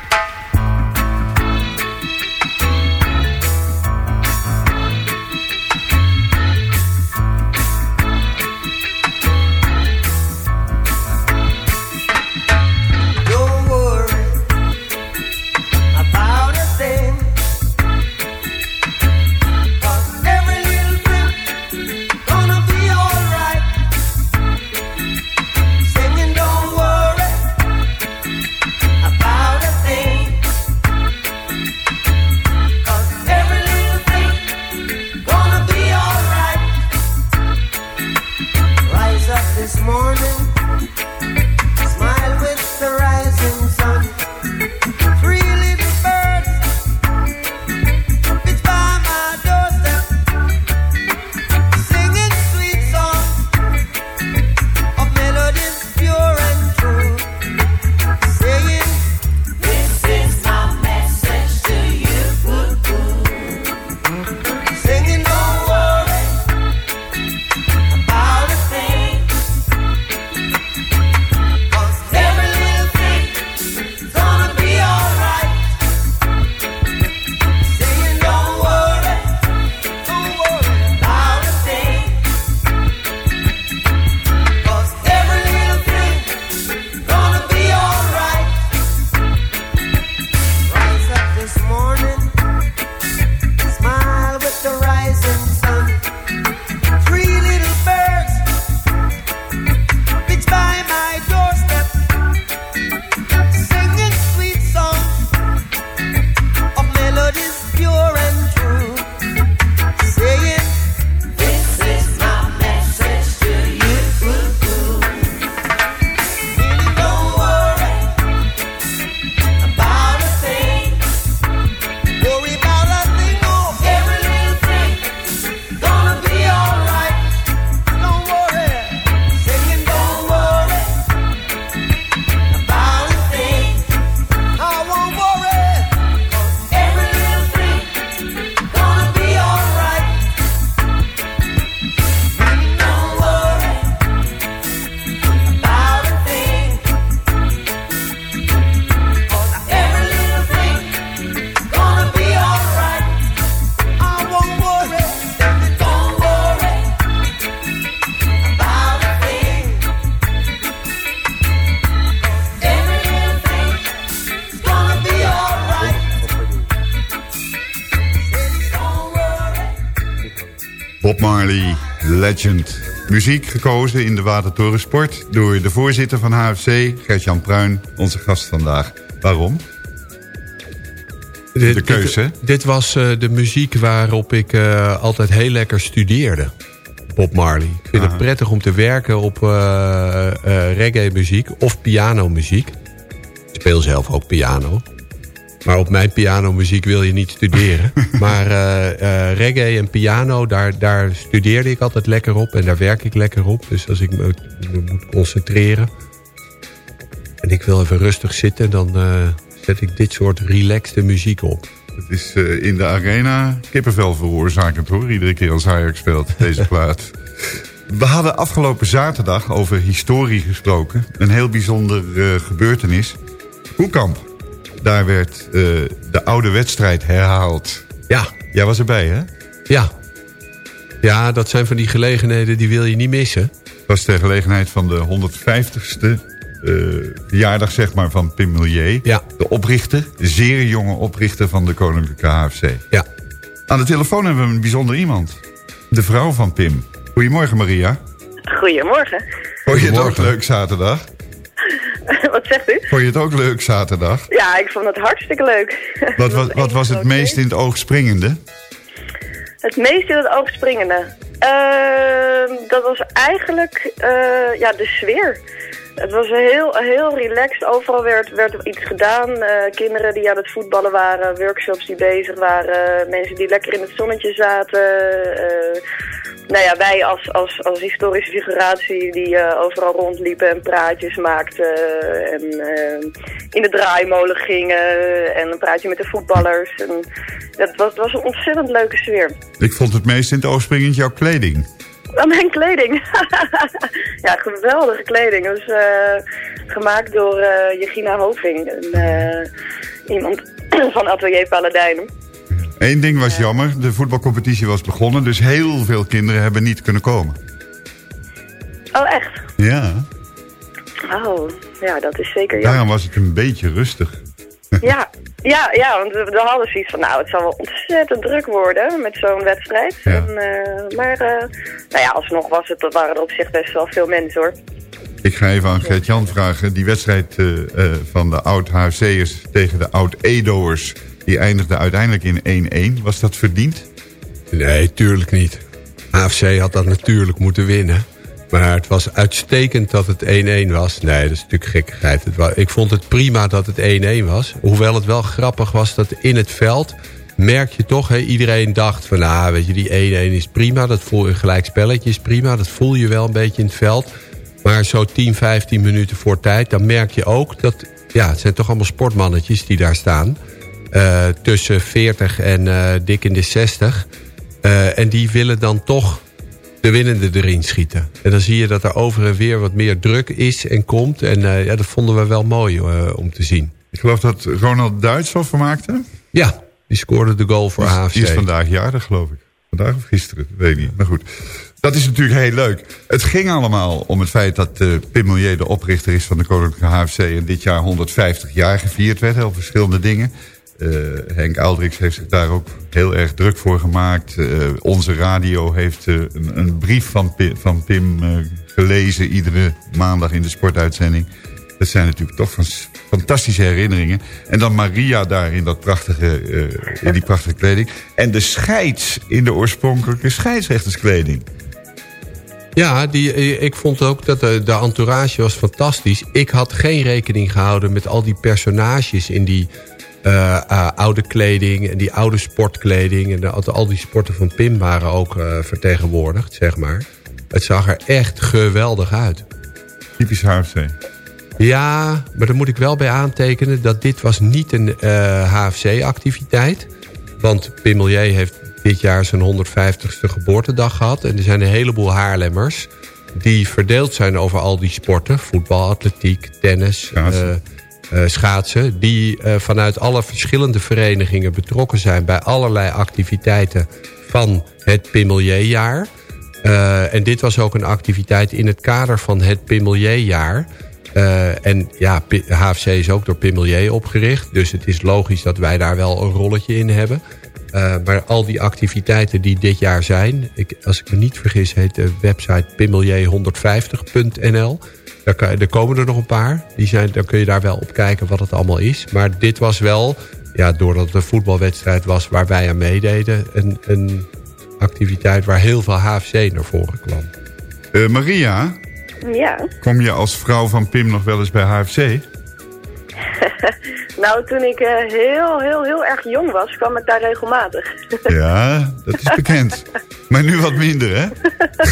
Legend. Muziek gekozen in de Watertoren Sport door de voorzitter van HFC, Gert-Jan Pruin, onze gast vandaag. Waarom? de keuze, dit, dit was uh, de muziek waarop ik uh, altijd heel lekker studeerde. Bob Marley. Ik vind Aha. het prettig om te werken op uh, reggae muziek of piano muziek. Ik speel zelf ook piano. Maar op mijn pianomuziek wil je niet studeren. maar uh, reggae en piano, daar, daar studeerde ik altijd lekker op. En daar werk ik lekker op. Dus als ik me, moet concentreren... en ik wil even rustig zitten... dan zet ik dit soort relaxte muziek op. Het is in de arena kippenvel veroorzakend hoor. Iedere keer als Ajax speelt, deze plaat. We hadden afgelopen zaterdag over historie gesproken. Een heel bijzonder gebeurtenis. Koekamp daar werd uh, de oude wedstrijd herhaald. Ja. Jij was erbij, hè? Ja. Ja, dat zijn van die gelegenheden die wil je niet missen. Het was de gelegenheid van de 150ste uh, verjaardag zeg maar, van Pim Milieu. Ja. De oprichter, de zeer jonge oprichter van de Koninklijke HFC. Ja. Aan de telefoon hebben we een bijzonder iemand. De vrouw van Pim. Goedemorgen Maria. Goedemorgen. Vond je het ook leuk zaterdag? wat zegt u? Vond je het ook leuk zaterdag? Ja, ik vond het hartstikke leuk. Wat, wat, wat was het meest in het oog springende? Het meest in het oog springende? Uh, dat was eigenlijk uh, ja, de sfeer. Het was heel, heel relaxed. Overal werd, werd iets gedaan. Uh, kinderen die aan het voetballen waren. Workshops die bezig waren. Mensen die lekker in het zonnetje zaten. Nou ja, wij als, als, als historische figuratie die uh, overal rondliepen en praatjes maakten. En in de draaimolen gingen. En een praatje met de voetballers. En dat was, was een ontzettend leuke sfeer. Ik vond het meest in het oog springend jouw kleding. Oh, mijn kleding. ja, geweldige kleding. Dat is uh, gemaakt door Jegina Hoving. iemand van Atelier Paladijnen. Eén ding was jammer. De voetbalcompetitie was begonnen. Dus heel veel kinderen hebben niet kunnen komen. Oh, echt? Ja. Oh, ja, dat is zeker jammer. Daarom was het een beetje rustig. ja, ja, ja, want we, hadden zoiets van, nou, het zal wel ontzettend druk worden met zo'n wedstrijd. Ja. En, uh, maar, uh, nou ja, alsnog was het, waren er op zich best wel veel mensen, hoor. Ik ga even aan Gert-Jan vragen. Die wedstrijd uh, van de oud-HFC'ers tegen de oud-Edo'ers... die eindigde uiteindelijk in 1-1. Was dat verdiend? Nee, tuurlijk niet. HFC had dat natuurlijk moeten winnen. Maar het was uitstekend dat het 1-1 was. Nee, dat is natuurlijk gekkigheid. Het ik vond het prima dat het 1-1 was. Hoewel het wel grappig was dat in het veld... merk je toch, iedereen dacht van... nou, weet je, die 1-1 is prima. Dat voel je gelijk spelletje is prima. Dat voel je wel een beetje in het veld. Maar zo 10, 15 minuten voor tijd... dan merk je ook dat... ja, het zijn toch allemaal sportmannetjes die daar staan. Uh, tussen 40 en uh, dik in de 60. Uh, en die willen dan toch de winnende erin schieten. En dan zie je dat er over en weer wat meer druk is en komt. En uh, ja, dat vonden we wel mooi uh, om te zien. Ik geloof dat Ronald Duitshoff vermaakte? Ja, die scoorde de goal voor die. Die is vandaag jarig, geloof ik. Vandaag of gisteren, weet ik niet. Maar goed, dat is natuurlijk heel leuk. Het ging allemaal om het feit dat uh, Pim Milieu de oprichter is van de Koninklijke HFC... en dit jaar 150 jaar gevierd werd, heel verschillende dingen... Uh, Henk Aldrix heeft zich daar ook heel erg druk voor gemaakt. Uh, onze radio heeft uh, een, een, brief van Pim, van Pim gelezen... iedere maandag in de sportuitzending. Dat zijn natuurlijk toch fantastische herinneringen. En dan Maria daar in, dat prachtige, in die prachtige kleding. En de scheids in de oorspronkelijke scheidsrechterskleding. Ja, die, ik vond ook dat de, de entourage was fantastisch. Ik had geen rekening gehouden met al die personages in die... Uh, uh, oude kleding en die oude sportkleding. En de, al die sporten van Pim waren ook uh, vertegenwoordigd, zeg maar. Het zag er echt geweldig uit. Typisch HFC. Ja, maar daar moet ik wel bij aantekenen... dat dit was niet een HFC-activiteit. Want Pim Milieu heeft dit jaar zijn 150ste geboortedag gehad. En er zijn een heleboel Haarlemmers... die verdeeld zijn over al die sporten. Voetbal, atletiek, tennis... schaatsen... die uh, vanuit alle verschillende verenigingen betrokken zijn... bij allerlei activiteiten van het Pimmelierjaar. Uh, en dit was ook een activiteit in het kader van het Pimmelierjaar. en ja, HFC is ook door Pimmelier opgericht. Dus het is logisch dat wij daar wel een rolletje in hebben. maar al die activiteiten die dit jaar zijn... Ik, als ik me niet vergis heet de website pimmelier150.nl... Daar, kan, er komen er nog een paar. Die zijn, dan kun je daar wel op kijken wat het allemaal is. Maar dit was wel, ja, doordat het een voetbalwedstrijd was waar wij aan meededen... een, een activiteit waar heel veel HFC naar voren kwam. Uh, Maria? Ja? Kom je als vrouw van Pim nog wel eens bij HFC? nou, toen ik uh, heel, heel, heel erg jong was, kwam ik daar regelmatig. ja, dat is bekend. maar nu wat minder, hè?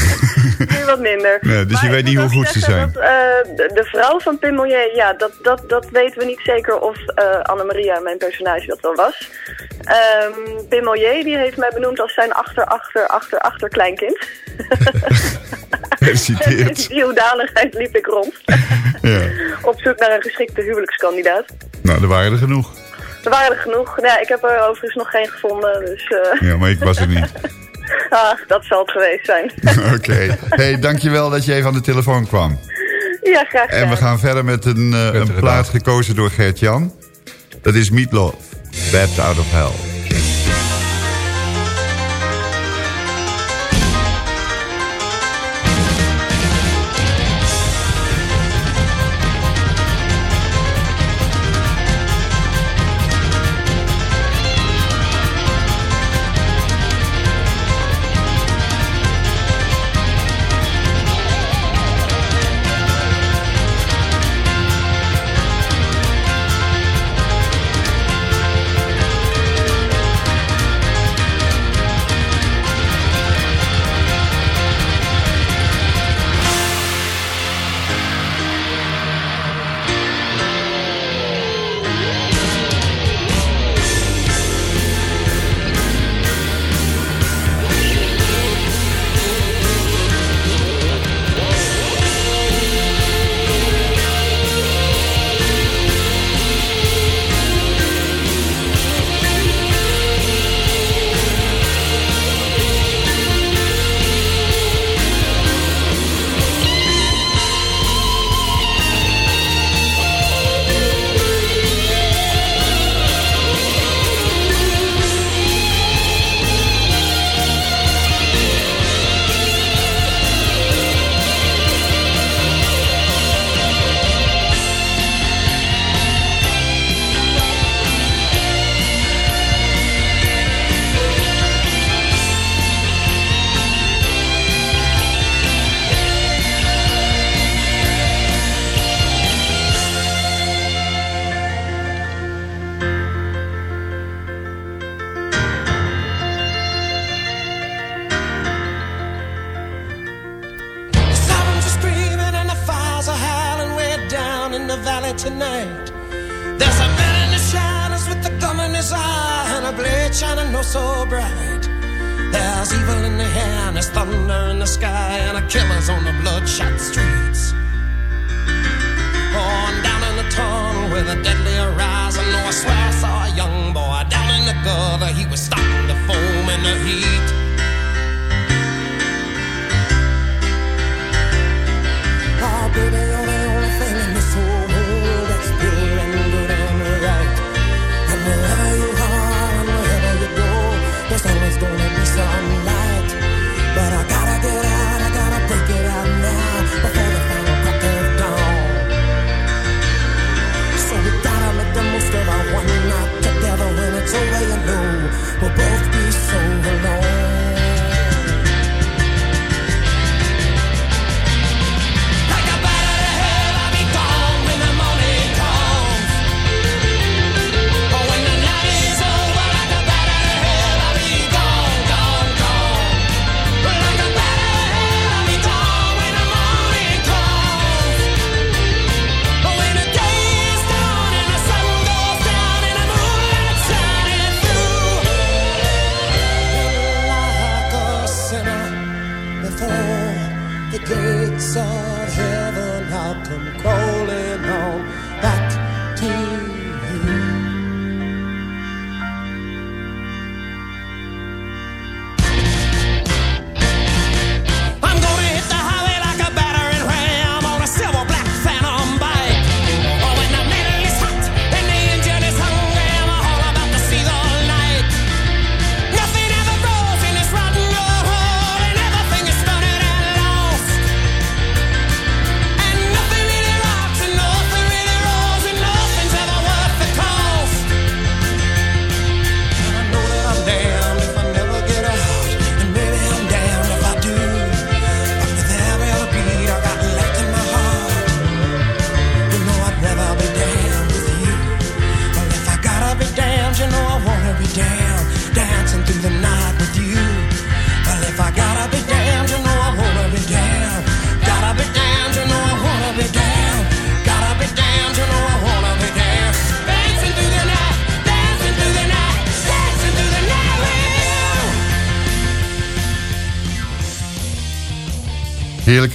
nu wat minder. Ja, dus je weet niet hoe goed ze zijn. Dat, uh, de, de, vrouw van Pim Mollier, ja, dat, dat, dat weten we niet zeker of uh, Annemaria, mijn personage, dat wel was. Um, Pim Mollier, die heeft mij benoemd als zijn achter, achter, achter, achter kleinkind. Gefeliciteerd. Die hoedanigheid liep ik rond. ja. Op zoek naar een geschikte huwelijkskandidaat. Nou, er waren er genoeg. Er waren er genoeg. Ja, ik heb er overigens nog geen gevonden. Dus, uh... Ja, maar ik was er niet. ah, dat zal het geweest zijn. Oké. Okay. hey, dankjewel dat je even aan de telefoon kwam. Ja, graag gedaan. En we gaan verder met een, uh, een plaat gekozen door Gert-Jan. Dat is Meatloaf, Bad Out of Hell.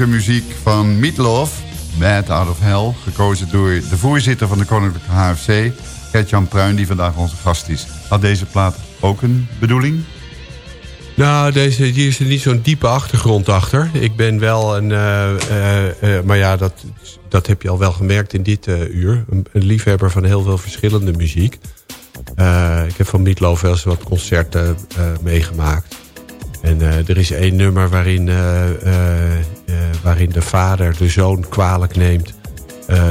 Muziek van Meatloaf, Mad Out of Hell. Gekozen door de voorzitter van de Koninklijke HFC, Gert-Jan Pruin, die vandaag onze gast is. Had deze plaat ook een bedoeling? Nou, deze, hier is er niet zo'n diepe achtergrond achter. Ik ben wel een... Uh, uh, maar ja, dat, dat heb je al wel gemerkt in dit uur. Een, een, liefhebber van heel veel verschillende muziek. ik heb van Meatloaf wel eens wat concerten meegemaakt. En er is één nummer waarin, waarin de vader de zoon kwalijk neemt...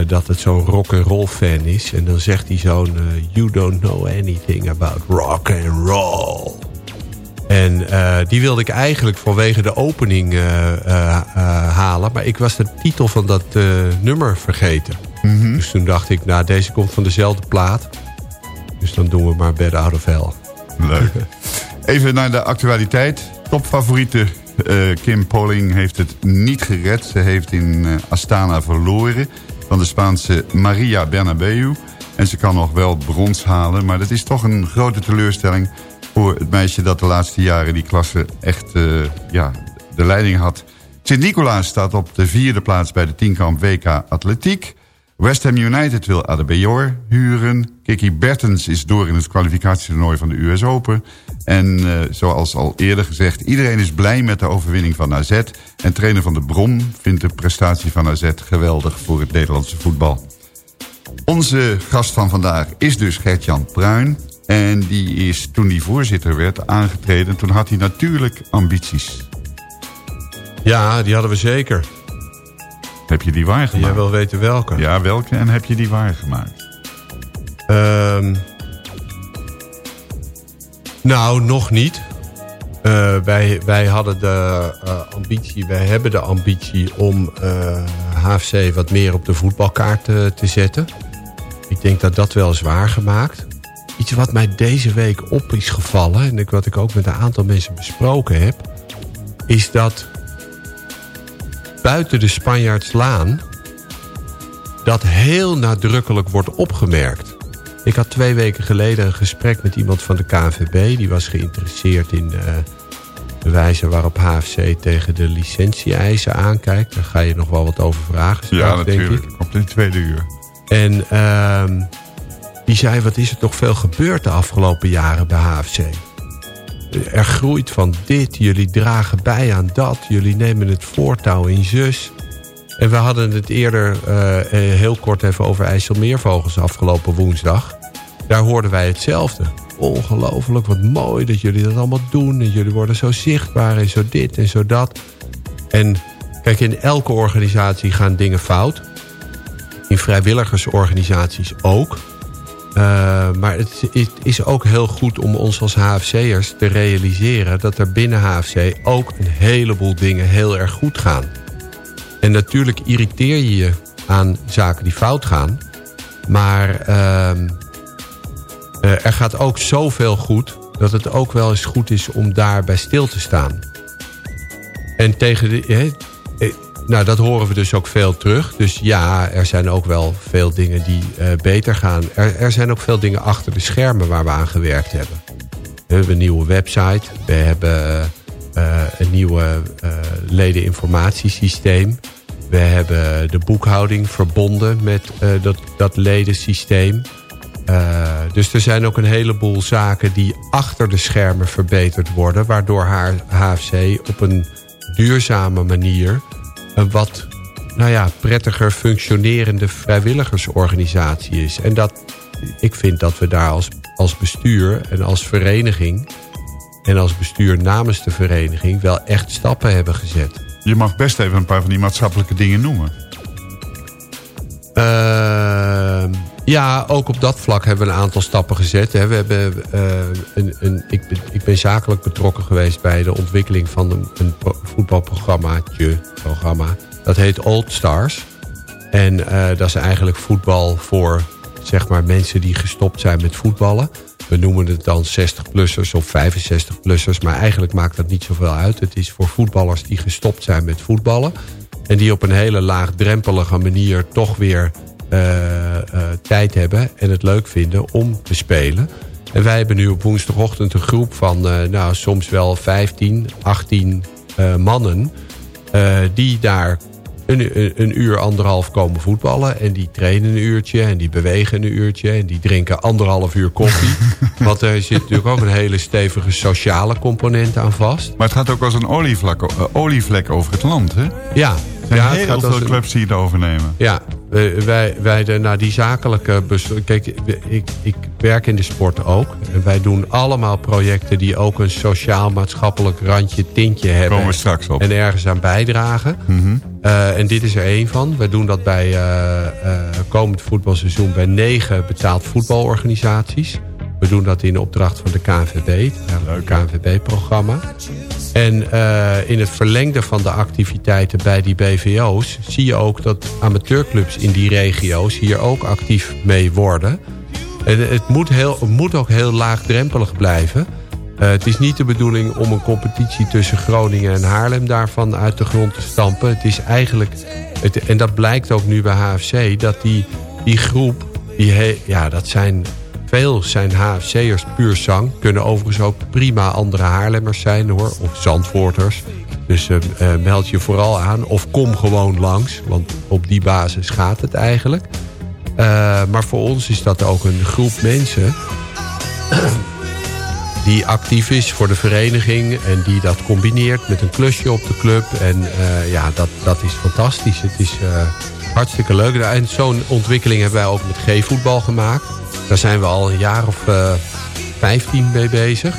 dat het zo'n rock and roll fan is. En dan zegt die zoon... you don't know anything about rock and roll. En uh, die wilde ik eigenlijk vanwege de opening uh, uh, halen. Maar ik was de titel van dat nummer vergeten. Mm -hmm. Dus toen dacht ik, nou deze komt van dezelfde plaat. Dus dan doen we maar Bad Out of Hell. Leuk. Even naar de actualiteit. Topfavoriete Kim Polling heeft het niet gered. Ze heeft in Astana verloren van de Spaanse Maria Bernabeu. En ze kan nog wel brons halen. Maar dat is toch een grote teleurstelling voor het meisje dat de laatste jaren die klasse echt uh, ja, de leiding had. Sint-Nicolaas staat op de vierde plaats bij de tienkamp WK Atletiek. West Ham United wil Adebayor huren. Kiki Bertens is door in het kwalificatietoernooi van de US Open. En uh, zoals al eerder gezegd, iedereen is blij met de overwinning van AZ. En trainer van de Brom vindt de prestatie van AZ geweldig voor het Nederlandse voetbal. Onze gast van vandaag is dus Gert-Jan Pruin. En die is, toen hij voorzitter werd, aangetreden. Toen had hij natuurlijk ambities. Ja, die hadden we zeker. Heb je die waargemaakt? Jij wil weten welke. Ja, welke en heb je die waargemaakt? Um, nou, nog niet. Uh, wij, wij hadden de uh, ambitie, wij hebben de ambitie om HFC wat meer op de voetbalkaart te zetten. Ik denk dat dat wel is waargemaakt. Iets wat mij deze week op is gevallen... en wat ik ook met een aantal mensen besproken heb... is dat buiten de Spanjaardslaan... dat heel nadrukkelijk wordt opgemerkt. Ik had twee weken geleden een gesprek met iemand van de KNVB... die was geïnteresseerd in uh, de wijze waarop HFC tegen de licentie-eisen aankijkt. Daar ga je nog wel wat over vragen. Ja, natuurlijk. Denk ik. Op de tweede uur. En... Uh, die zei, wat is er toch veel gebeurd de afgelopen jaren bij HFC. Er groeit van dit, jullie dragen bij aan dat, jullie nemen het voortouw in zus. En we hadden het eerder uh, heel kort even over IJsselmeervogels afgelopen woensdag. Daar hoorden wij hetzelfde. Ongelooflijk, wat mooi dat jullie dat allemaal doen. En jullie worden zo zichtbaar en zo dit en zo dat. En kijk, in elke organisatie gaan dingen fout. In vrijwilligersorganisaties ook. Uh, maar het, het, is ook heel goed om ons als HFC'ers te realiseren... dat er binnen HFC ook een heleboel dingen heel erg goed gaan. En natuurlijk irriteer je je aan zaken die fout gaan. Maar uh, er gaat ook zoveel goed... dat het ook wel eens goed is om daarbij stil te staan. En tegen de, nou, dat horen we dus ook veel terug. Dus ja, er zijn ook wel veel dingen die uh, beter gaan. Er, er, zijn ook veel dingen achter de schermen waar we aan gewerkt hebben. We hebben een nieuwe website. We hebben een nieuwe uh, ledeninformatiesysteem. We hebben de boekhouding verbonden met dat, dat ledensysteem. dus er zijn ook een heleboel zaken die achter de schermen verbeterd worden... waardoor HFC op een duurzame manier een wat nou ja, prettiger functionerende vrijwilligersorganisatie is. En dat, ik vind dat we daar als, als bestuur en als vereniging... en als bestuur namens de vereniging wel echt stappen hebben gezet. Je mag best even een paar van die maatschappelijke dingen noemen. Uh, ja, ook op dat vlak hebben we een aantal stappen gezet. We hebben, uh, een, een, ik, ben, ik ben zakelijk betrokken geweest bij de ontwikkeling van een, een voetbalprogrammaatje. Programma. Dat heet Old Stars. En uh, dat is eigenlijk voetbal voor zeg maar, mensen die gestopt zijn met voetballen. We noemen het dan 60-plussers of 65-plussers. Maar eigenlijk maakt dat niet zoveel uit. Het is voor voetballers die gestopt zijn met voetballen. En die op een hele laagdrempelige manier toch weer uh, uh, tijd hebben en het leuk vinden om te spelen. En wij hebben nu op woensdagochtend een groep van uh, nou, soms wel 15, 18 mannen... eh, die daar een, een, een, uur, anderhalf komen voetballen. En die trainen een uurtje en die bewegen een uurtje. En die drinken anderhalf uur koffie. Want er zit natuurlijk ook een hele stevige sociale component aan vast. Maar het gaat ook als een olievlek, uh, olievlek over het land, hè? Ja. Er zijn ja, heel veel clubs die het overnemen. Ja, wij, wij de, nou, die zakelijke... Kijk, ik, ik werk in de sport ook. En wij doen allemaal projecten die ook een sociaal-maatschappelijk randje, tintje hebben. Komen we straks op. En ergens aan bijdragen. Mm -hmm. uh, en dit is er één van. Wij doen dat bij uh, uh, komend voetbalseizoen bij negen betaald voetbalorganisaties. We doen dat in opdracht van de KNVB, het KNVB-programma. En uh, in het verlengde van de activiteiten bij die BVO's... zie je ook dat amateurclubs in die regio's hier ook actief mee worden. En het moet, heel, het moet ook heel laagdrempelig blijven. Uh, het is niet de bedoeling om een competitie tussen Groningen en Haarlem... daarvan uit de grond te stampen. Het is eigenlijk, het, en dat blijkt ook nu bij HFC... dat die, die groep, die he, ja, dat zijn veel zijn HFC'ers puur zang. Kunnen overigens ook prima andere Haarlemmers zijn hoor. Of Zandvoorters. Dus uh, uh, meld je vooral aan. Of kom gewoon langs. Want op die basis gaat het eigenlijk. Uh, maar voor ons is dat ook een groep mensen... die actief is voor de vereniging. En die dat combineert met een klusje op de club. En ja, dat, dat is fantastisch. Het is hartstikke leuk. En zo'n ontwikkeling hebben wij ook met G-voetbal gemaakt. Daar zijn we al een jaar of uh, 15 mee bezig.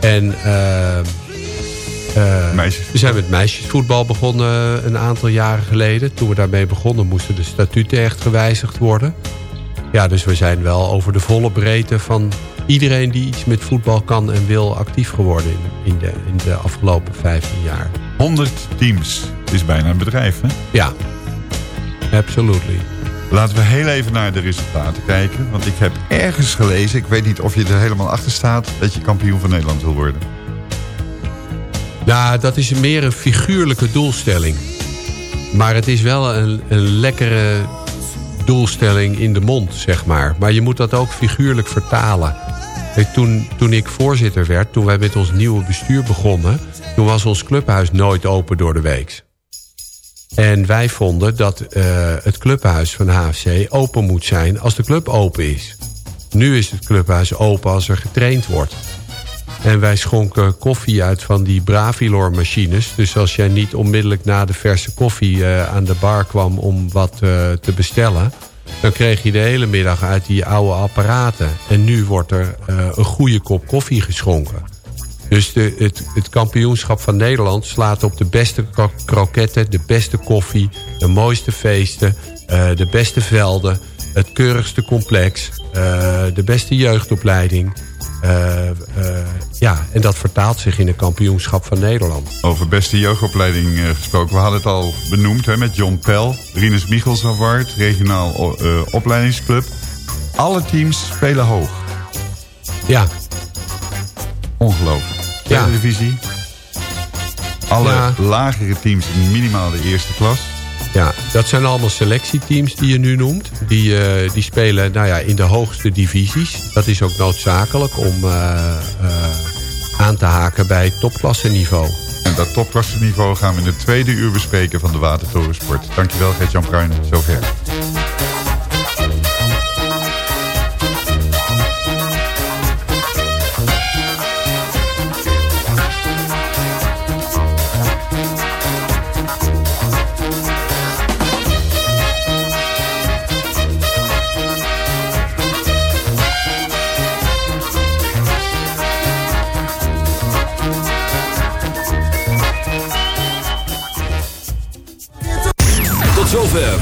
En uh, we zijn met meisjesvoetbal begonnen een aantal jaren geleden. Toen we daarmee begonnen moesten de statuten echt gewijzigd worden. Ja, dus we zijn wel over de volle breedte van iedereen die iets met voetbal kan en wil actief geworden in, in, de, in de afgelopen 15 jaar. 100 teams is bijna een bedrijf, hè? Ja, absolutely. Laten we heel even naar de resultaten kijken. Want ik heb ergens gelezen, ik weet niet of je er helemaal achter staat... dat je kampioen van Nederland wil worden. Nou, dat is meer een figuurlijke doelstelling. Maar het is wel een, een lekkere doelstelling in de mond, zeg maar. Maar je moet dat ook figuurlijk vertalen. Kijk, toen, toen ik voorzitter werd, toen wij met ons nieuwe bestuur begonnen... toen was ons clubhuis nooit open door de week. En wij vonden dat uh, het clubhuis van HFC open moet zijn als de club open is. Nu is het clubhuis open als er getraind wordt. En wij schonken koffie uit van die Bravilor machines. Dus als jij niet onmiddellijk na de verse koffie uh, aan de bar kwam om wat te bestellen... dan kreeg je de hele middag uit die oude apparaten. En nu wordt er een goede kop koffie geschonken. Dus de, het, het, kampioenschap van Nederland slaat op de beste kroketten, de beste koffie, de mooiste feesten, uh, de beste velden, het keurigste complex, uh, de beste jeugdopleiding. Uh, ja, en dat vertaalt zich in een kampioenschap van Nederland. Over beste jeugdopleiding gesproken. We hadden het al benoemd hè, met John Pel, Rinus Michels Award, regionaal opleidingsclub. Alle teams spelen hoog. Ja. Ongelooflijk. Ja. Divisie. Alle ja. lagere teams in minimaal de eerste klas. Ja, dat zijn allemaal selectieteams die je nu noemt. Die, uh, die spelen nou ja, in de hoogste divisies. Dat is ook noodzakelijk om uh, uh, aan te haken bij topklasseniveau. En dat topklasseniveau gaan we in het tweede uur bespreken van de Watertorensport. Dankjewel Gert-Jan Pruin, zover.